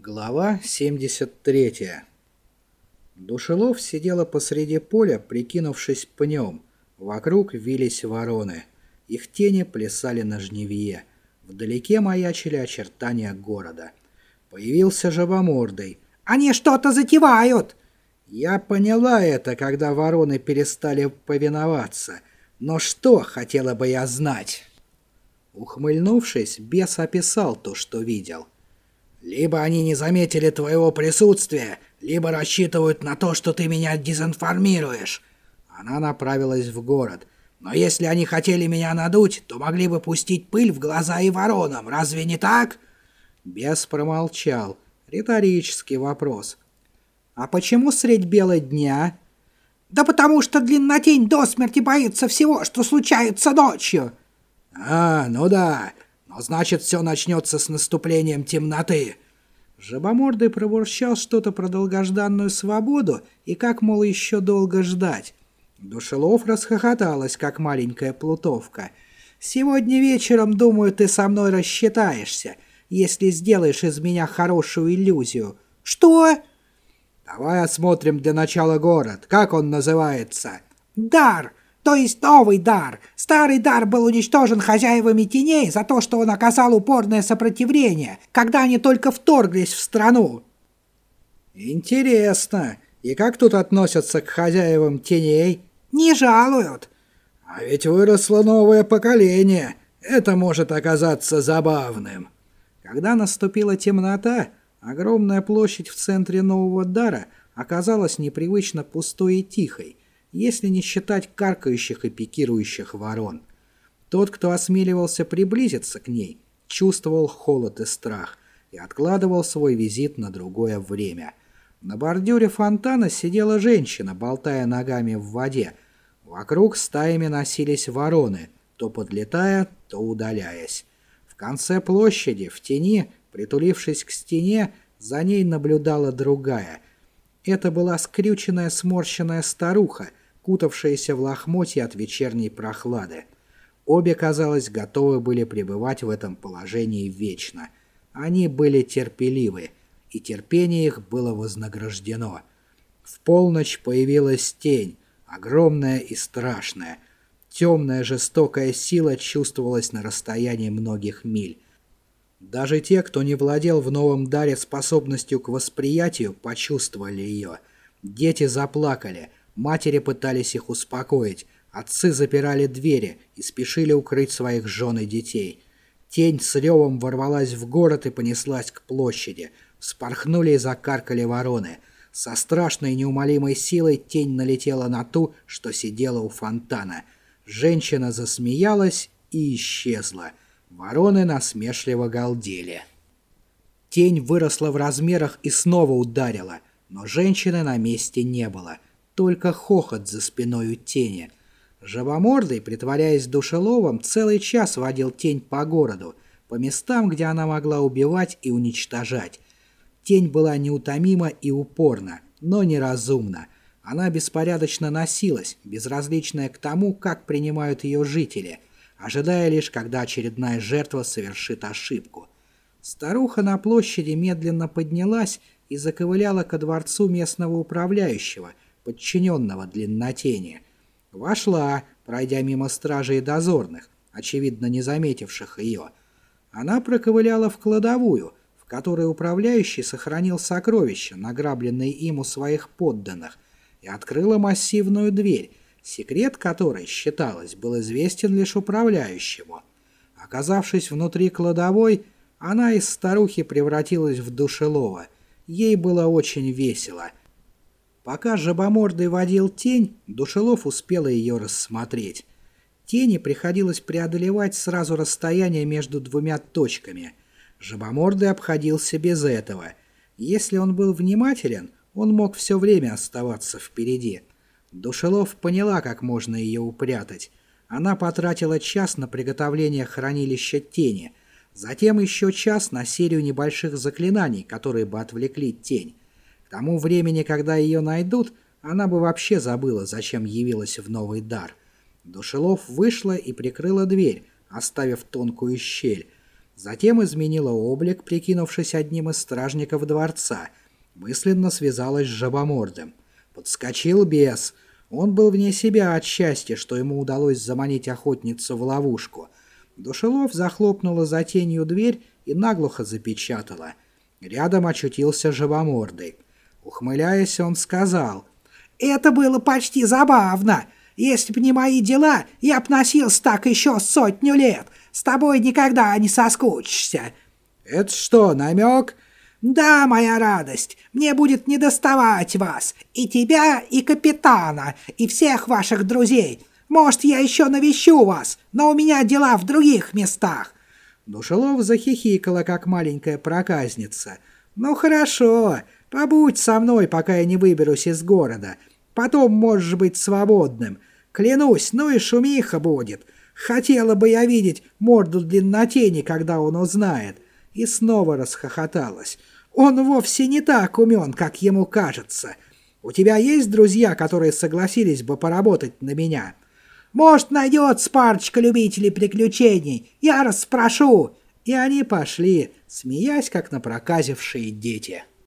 Глава 73. Душелов сидела посреди поля, прикинувшись пнем. Вокруг вились вороны. Их тени плясали на жневье. Вдалеке маячили очертания города. Появился жабомордый. «Они что-то затевают!» Я поняла это, когда вороны перестали повиноваться. Но что, хотела бы я знать? Ухмыльнувшись, бес описал то, что видел. Либо они не заметили твоего присутствия, либо рассчитывают на то, что ты меня дезинформируешь. Она направилась в город. Но если они хотели меня надуть, то могли бы пустить пыль в глаза и воронам, разве не так? Бес промолчал. Риторический вопрос. А почему средь бела дня? Да потому что длиннотень до смерти боится всего, что случается ночью. А, ну да. Но значит, все начнется с наступлением темноты. Жабомордый пробурчал что-то про долгожданную свободу и как, мол, еще долго ждать. Душелов расхохоталась, как маленькая плутовка. «Сегодня вечером, думаю, ты со мной рассчитаешься, если сделаешь из меня хорошую иллюзию». «Что?» «Давай осмотрим для начала город. Как он называется?» «Дар то есть новый дар. Старый дар был уничтожен хозяевами теней за то, что он оказал упорное сопротивление, когда они только вторглись в страну. Интересно. И как тут относятся к хозяевам теней? Не жалуют. А ведь выросло новое поколение. Это может оказаться забавным. Когда наступила темнота, огромная площадь в центре нового дара оказалась непривычно пустой и тихой если не считать каркающих и пикирующих ворон. Тот, кто осмеливался приблизиться к ней, чувствовал холод и страх и откладывал свой визит на другое время. На бордюре фонтана сидела женщина, болтая ногами в воде. Вокруг стаями носились вороны, то подлетая, то удаляясь. В конце площади, в тени, притулившись к стене, за ней наблюдала другая. Это была скрюченная сморщенная старуха, кутавшиеся в лохмотья от вечерней прохлады. Обе, казалось, готовы были пребывать в этом положении вечно. Они были терпеливы, и терпение их было вознаграждено. В полночь появилась тень, огромная и страшная. Темная жестокая сила чувствовалась на расстоянии многих миль. Даже те, кто не владел в новом даре способностью к восприятию, почувствовали ее. Дети заплакали, Матери пытались их успокоить, отцы запирали двери и спешили укрыть своих жен и детей. Тень с ревом ворвалась в город и понеслась к площади. Вспорхнули и закаркали вороны. Со страшной неумолимой силой тень налетела на ту, что сидела у фонтана. Женщина засмеялась и исчезла. Вороны насмешливо галдели. Тень выросла в размерах и снова ударила, но женщины на месте не было — только хохот за спиной у тени. Живомордый, притворяясь душеловом, целый час водил тень по городу, по местам, где она могла убивать и уничтожать. Тень была неутомима и упорна, но неразумна. Она беспорядочно носилась, безразличная к тому, как принимают ее жители, ожидая лишь, когда очередная жертва совершит ошибку. Старуха на площади медленно поднялась и заковыляла ко дворцу местного управляющего – подчиненного длиннотени. Вошла, пройдя мимо стражей и дозорных, очевидно не заметивших ее. Она проковыляла в кладовую, в которой управляющий сохранил сокровища, награбленные им у своих подданных, и открыла массивную дверь, секрет которой, считалось, был известен лишь управляющему. Оказавшись внутри кладовой, она из старухи превратилась в душелова. Ей было очень весело — Пока жабомордый водил тень, Душелов успела ее рассмотреть. Тени приходилось преодолевать сразу расстояние между двумя точками. Жабомордый обходился без этого. Если он был внимателен, он мог все время оставаться впереди. Душелов поняла, как можно ее упрятать. Она потратила час на приготовление хранилища тени, затем еще час на серию небольших заклинаний, которые бы отвлекли тень. К тому времени, когда ее найдут, она бы вообще забыла, зачем явилась в новый дар. Душелов вышла и прикрыла дверь, оставив тонкую щель. Затем изменила облик, прикинувшись одним из стражников дворца. Мысленно связалась с жабомордом. Подскочил бес. Он был вне себя от счастья, что ему удалось заманить охотницу в ловушку. Душелов захлопнула за тенью дверь и наглухо запечатала. Рядом очутился жабомордый. Ухмыляясь, он сказал, «Это было почти забавно. Если б не мои дела, я б носился так еще сотню лет. С тобой никогда не соскучишься». «Это что, намек?» «Да, моя радость, мне будет недоставать вас, и тебя, и капитана, и всех ваших друзей. Может, я еще навещу вас, но у меня дела в других местах». Душелов захихикала, как маленькая проказница. «Ну хорошо, побудь со мной, пока я не выберусь из города. Потом можешь быть свободным. Клянусь, ну и шумиха будет. Хотела бы я видеть морду длиннотени, когда он узнает» и снова расхохоталась. «Он вовсе не так умен, как ему кажется. У тебя есть друзья, которые согласились бы поработать на меня? Может, найдется парочка любителей приключений? Я расспрошу!» И они пошли, смеясь, как напроказившие дети.